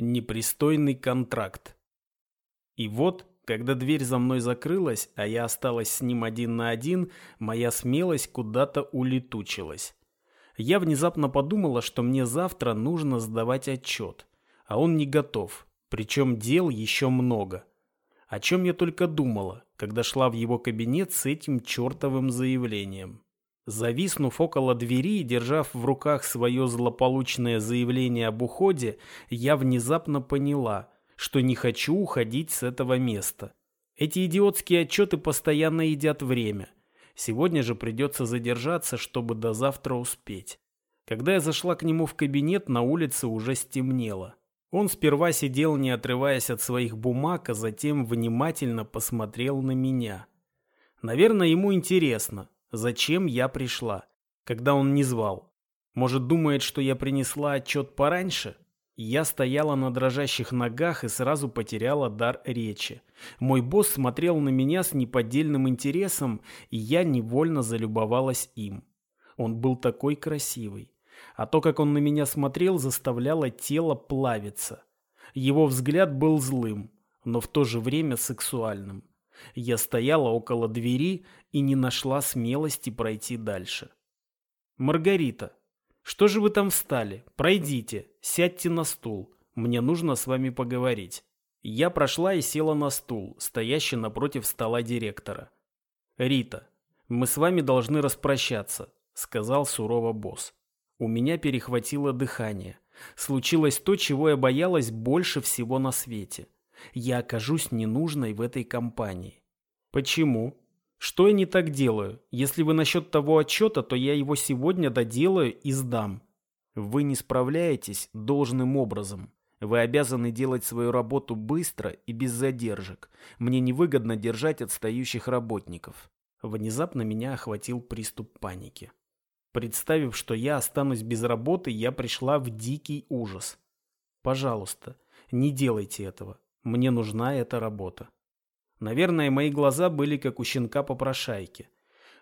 Непристойный контракт. И вот, когда дверь за мной закрылась, а я осталась с ним один на один, моя смелость куда-то улетучилась. Я внезапно подумала, что мне завтра нужно сдавать отчет, а он не готов, причем дел еще много. О чем я только думала, когда шла в его кабинет с этим чертовым заявлением. Зависнув около двери и держав в руках свое злополучное заявление об уходе, я внезапно поняла, что не хочу уходить с этого места. Эти идиотские отчеты постоянно едят время. Сегодня же придется задержаться, чтобы до завтра успеть. Когда я зашла к нему в кабинет, на улице уже стемнело. Он сперва сидел, не отрываясь от своих бумаг, а затем внимательно посмотрел на меня. Наверное, ему интересно, зачем я пришла, когда он не звал. Может, думает, что я принесла отчет пораньше? Я стояла на дрожащих ногах и сразу потеряла дар речи. Мой босс смотрел на меня с неподдельным интересом, и я невольно залюбовалась им. Он был такой красивый. А то, как он на меня смотрел, заставляло тело плавиться. Его взгляд был злым, но в то же время сексуальным. Я стояла около двери и не нашла смелости пройти дальше. «Маргарита», «Что же вы там встали? Пройдите, сядьте на стул. Мне нужно с вами поговорить». Я прошла и села на стул, стоящий напротив стола директора. «Рита, мы с вами должны распрощаться», — сказал сурово босс. У меня перехватило дыхание. Случилось то, чего я боялась больше всего на свете. Я окажусь ненужной в этой компании. Почему? Что я не так делаю? Если вы насчет того отчета, то я его сегодня доделаю и сдам. Вы не справляетесь должным образом. Вы обязаны делать свою работу быстро и без задержек. Мне невыгодно держать отстающих работников. Внезапно меня охватил приступ паники. Представив, что я останусь без работы, я пришла в дикий ужас. Пожалуйста, не делайте этого. Мне нужна эта работа. Наверное, мои глаза были как у щенка попрошайки.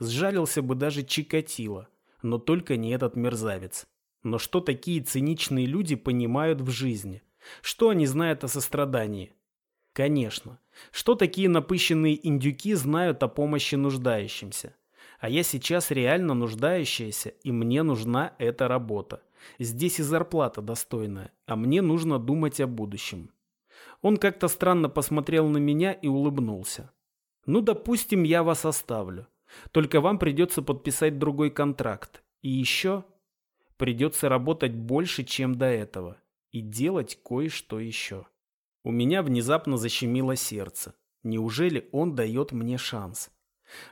Сжалился бы даже Чикатило, но только не этот мерзавец. Но что такие циничные люди понимают в жизни? Что они знают о сострадании? Конечно. Что такие напыщенные индюки знают о помощи нуждающимся? А я сейчас реально нуждающаяся, и мне нужна эта работа. Здесь и зарплата достойная, а мне нужно думать о будущем. Он как-то странно посмотрел на меня и улыбнулся. «Ну, допустим, я вас оставлю. Только вам придется подписать другой контракт. И еще придется работать больше, чем до этого. И делать кое-что еще». У меня внезапно защемило сердце. Неужели он дает мне шанс?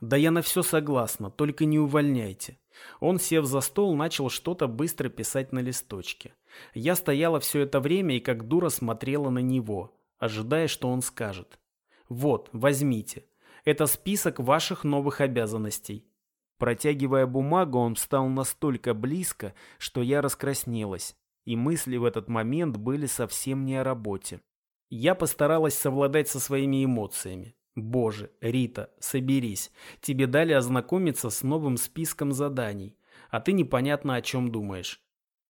Да я на все согласна, только не увольняйте. Он, сев за стол, начал что-то быстро писать на листочке. Я стояла все это время и как дура смотрела на него, ожидая, что он скажет. «Вот, возьмите. Это список ваших новых обязанностей». Протягивая бумагу, он встал настолько близко, что я раскраснелась, и мысли в этот момент были совсем не о работе. Я постаралась совладать со своими эмоциями. «Боже, Рита, соберись. Тебе дали ознакомиться с новым списком заданий, а ты непонятно о чем думаешь».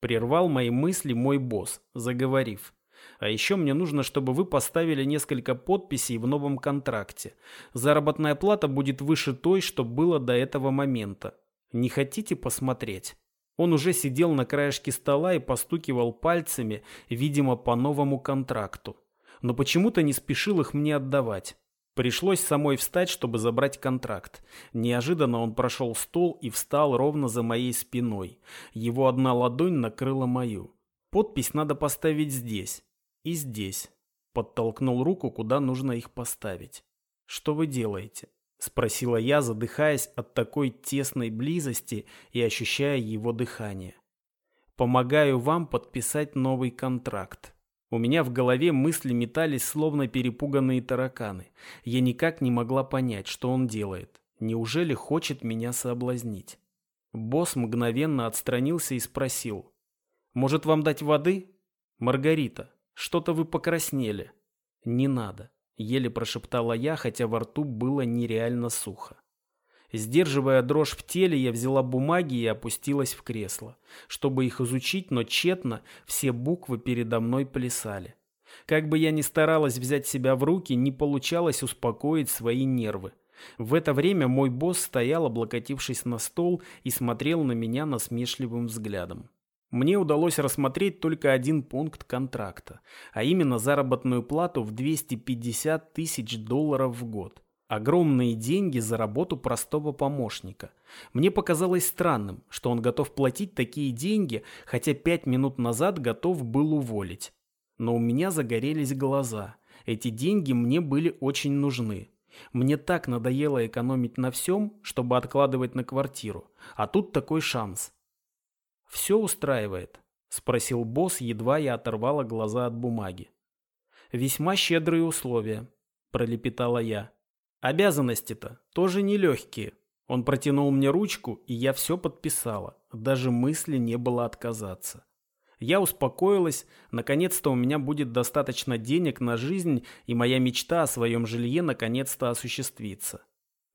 Прервал мои мысли мой босс, заговорив. А еще мне нужно, чтобы вы поставили несколько подписей в новом контракте. Заработная плата будет выше той, что было до этого момента. Не хотите посмотреть? Он уже сидел на краешке стола и постукивал пальцами, видимо, по новому контракту. Но почему-то не спешил их мне отдавать. Пришлось самой встать, чтобы забрать контракт. Неожиданно он прошел стол и встал ровно за моей спиной. Его одна ладонь накрыла мою. Подпись надо поставить здесь и здесь. Подтолкнул руку, куда нужно их поставить. Что вы делаете? Спросила я, задыхаясь от такой тесной близости и ощущая его дыхание. Помогаю вам подписать новый контракт. У меня в голове мысли метались, словно перепуганные тараканы. Я никак не могла понять, что он делает. Неужели хочет меня соблазнить? Босс мгновенно отстранился и спросил. «Может, вам дать воды?» «Маргарита, что-то вы покраснели». «Не надо», — еле прошептала я, хотя во рту было нереально сухо. Сдерживая дрожь в теле, я взяла бумаги и опустилась в кресло. Чтобы их изучить, но тщетно, все буквы передо мной плясали. Как бы я ни старалась взять себя в руки, не получалось успокоить свои нервы. В это время мой босс стоял, облокотившись на стол, и смотрел на меня насмешливым взглядом. Мне удалось рассмотреть только один пункт контракта, а именно заработную плату в 250 тысяч долларов в год. Огромные деньги за работу простого помощника. Мне показалось странным, что он готов платить такие деньги, хотя пять минут назад готов был уволить. Но у меня загорелись глаза. Эти деньги мне были очень нужны. Мне так надоело экономить на всем, чтобы откладывать на квартиру. А тут такой шанс. «Все устраивает?» – спросил босс, едва я оторвала глаза от бумаги. «Весьма щедрые условия», – пролепетала я. Обязанности-то тоже нелегкие. Он протянул мне ручку, и я все подписала. Даже мысли не было отказаться. Я успокоилась, наконец-то у меня будет достаточно денег на жизнь, и моя мечта о своем жилье наконец-то осуществится.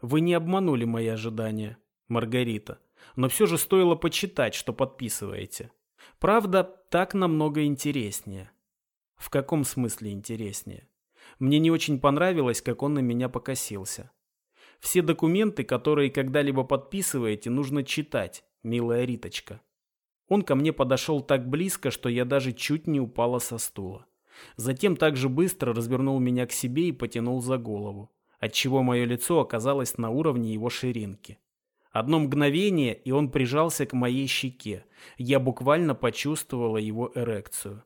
Вы не обманули мои ожидания, Маргарита, но все же стоило почитать, что подписываете. Правда, так намного интереснее. В каком смысле интереснее? Мне не очень понравилось, как он на меня покосился. Все документы, которые когда-либо подписываете, нужно читать, милая Риточка. Он ко мне подошел так близко, что я даже чуть не упала со стула. Затем так же быстро развернул меня к себе и потянул за голову, отчего мое лицо оказалось на уровне его ширинки. Одно мгновение, и он прижался к моей щеке. Я буквально почувствовала его эрекцию.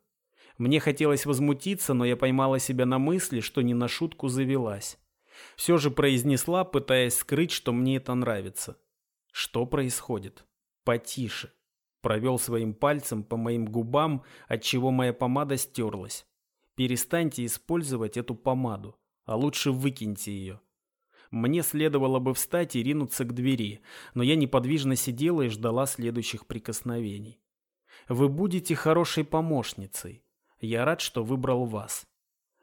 Мне хотелось возмутиться, но я поймала себя на мысли, что не на шутку завелась. Все же произнесла, пытаясь скрыть, что мне это нравится. Что происходит? Потише. Провел своим пальцем по моим губам, отчего моя помада стерлась. Перестаньте использовать эту помаду, а лучше выкиньте ее. Мне следовало бы встать и ринуться к двери, но я неподвижно сидела и ждала следующих прикосновений. Вы будете хорошей помощницей. Я рад, что выбрал вас.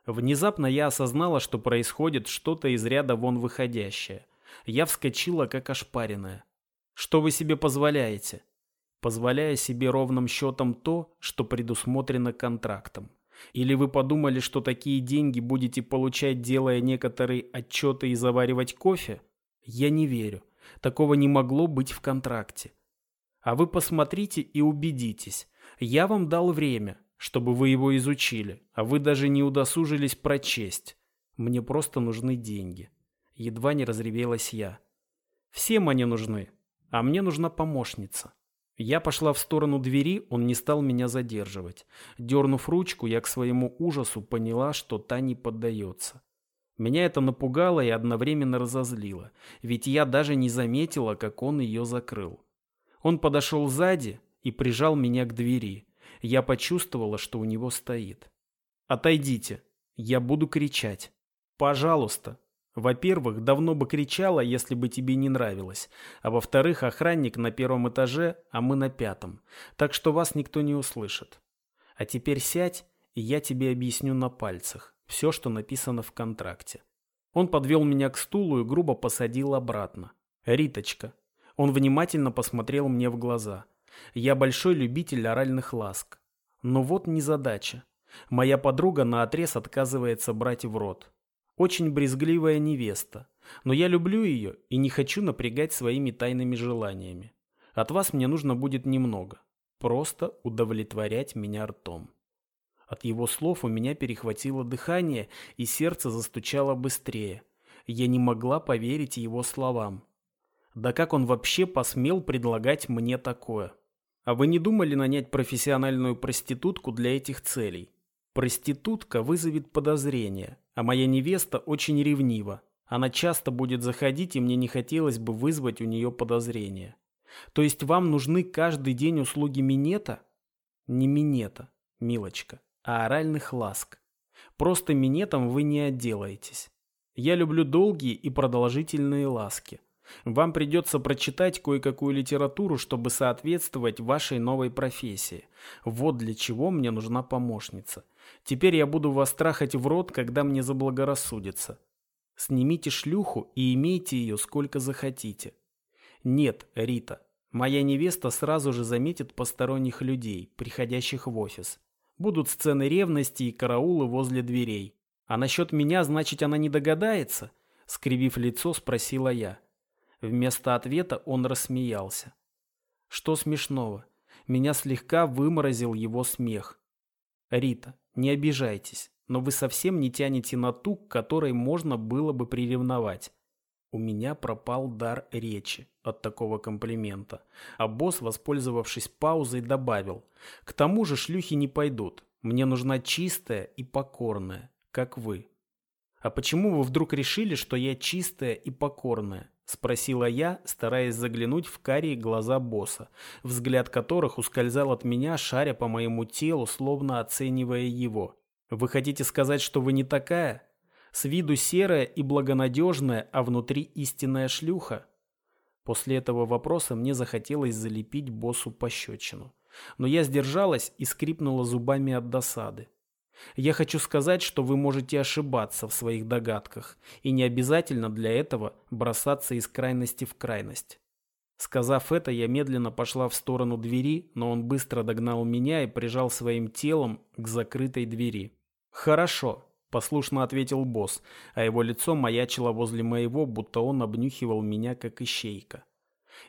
Внезапно я осознала, что происходит что-то из ряда вон выходящее. Я вскочила, как ошпаренная. Что вы себе позволяете? Позволяя себе ровным счетом то, что предусмотрено контрактом. Или вы подумали, что такие деньги будете получать, делая некоторые отчеты и заваривать кофе? Я не верю. Такого не могло быть в контракте. А вы посмотрите и убедитесь. Я вам дал время, чтобы вы его изучили, а вы даже не удосужились прочесть. Мне просто нужны деньги. Едва не разревелась я. Всем они нужны, а мне нужна помощница. Я пошла в сторону двери, он не стал меня задерживать. Дернув ручку, я к своему ужасу поняла, что та не поддается. Меня это напугало и одновременно разозлило, ведь я даже не заметила, как он ее закрыл. Он подошел сзади и прижал меня к двери. Я почувствовала, что у него стоит. «Отойдите. Я буду кричать. Пожалуйста». Во-первых, давно бы кричала, если бы тебе не нравилось. А во-вторых, охранник на первом этаже, а мы на пятом. Так что вас никто не услышит. А теперь сядь, и я тебе объясню на пальцах все, что написано в контракте. Он подвел меня к стулу и грубо посадил обратно. «Риточка». Он внимательно посмотрел мне в глаза. Я большой любитель оральных ласк. Но вот незадача. Моя подруга наотрез отказывается брать в рот. Очень брезгливая невеста. Но я люблю ее и не хочу напрягать своими тайными желаниями. От вас мне нужно будет немного. Просто удовлетворять меня ртом. От его слов у меня перехватило дыхание, и сердце застучало быстрее. Я не могла поверить его словам. Да как он вообще посмел предлагать мне такое? А вы не думали нанять профессиональную проститутку для этих целей? Проститутка вызовет подозрение, а моя невеста очень ревнива. Она часто будет заходить, и мне не хотелось бы вызвать у нее подозрения. То есть вам нужны каждый день услуги минета? Не минета, милочка, а оральных ласк. Просто минетом вы не отделаетесь. Я люблю долгие и продолжительные ласки. Вам придется прочитать кое-какую литературу, чтобы соответствовать вашей новой профессии. Вот для чего мне нужна помощница. Теперь я буду вас трахать в рот, когда мне заблагорассудится. Снимите шлюху и имейте ее сколько захотите. Нет, Рита, моя невеста сразу же заметит посторонних людей, приходящих в офис. Будут сцены ревности и караулы возле дверей. А насчет меня, значит, она не догадается? Скривив лицо, спросила я. Вместо ответа он рассмеялся. Что смешного? Меня слегка выморозил его смех. Рита, не обижайтесь, но вы совсем не тянете на ту, к которой можно было бы приревновать. У меня пропал дар речи от такого комплимента, а босс, воспользовавшись паузой, добавил. К тому же шлюхи не пойдут. Мне нужна чистая и покорная, как вы. А почему вы вдруг решили, что я чистая и покорная? Спросила я, стараясь заглянуть в карие глаза босса, взгляд которых ускользал от меня, шаря по моему телу, словно оценивая его. «Вы хотите сказать, что вы не такая? С виду серая и благонадежная, а внутри истинная шлюха?» После этого вопроса мне захотелось залепить боссу пощечину. Но я сдержалась и скрипнула зубами от досады. Я хочу сказать, что вы можете ошибаться в своих догадках, и не обязательно для этого бросаться из крайности в крайность. Сказав это, я медленно пошла в сторону двери, но он быстро догнал меня и прижал своим телом к закрытой двери. «Хорошо», – послушно ответил босс, а его лицо маячило возле моего, будто он обнюхивал меня как ищейка.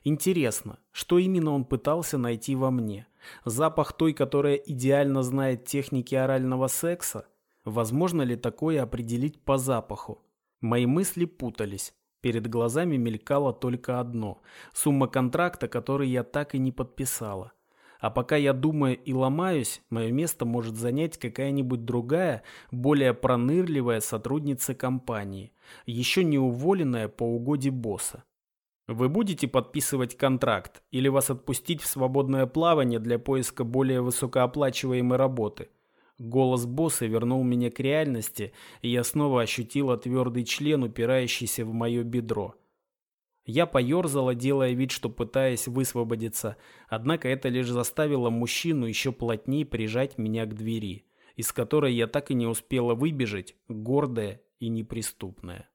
Интересно, что именно он пытался найти во мне? Запах той, которая идеально знает техники орального секса? Возможно ли такое определить по запаху? Мои мысли путались. Перед глазами мелькало только одно – сумма контракта, который я так и не подписала. А пока я думаю и ломаюсь, мое место может занять какая-нибудь другая, более пронырливая сотрудница компании, еще не уволенная по угоде босса. Вы будете подписывать контракт или вас отпустить в свободное плавание для поиска более высокооплачиваемой работы? Голос босса вернул меня к реальности, и я снова ощутила твердый член, упирающийся в мое бедро. Я поерзала, делая вид, что пытаясь высвободиться, однако это лишь заставило мужчину еще плотнее прижать меня к двери, из которой я так и не успела выбежать, гордая и неприступная.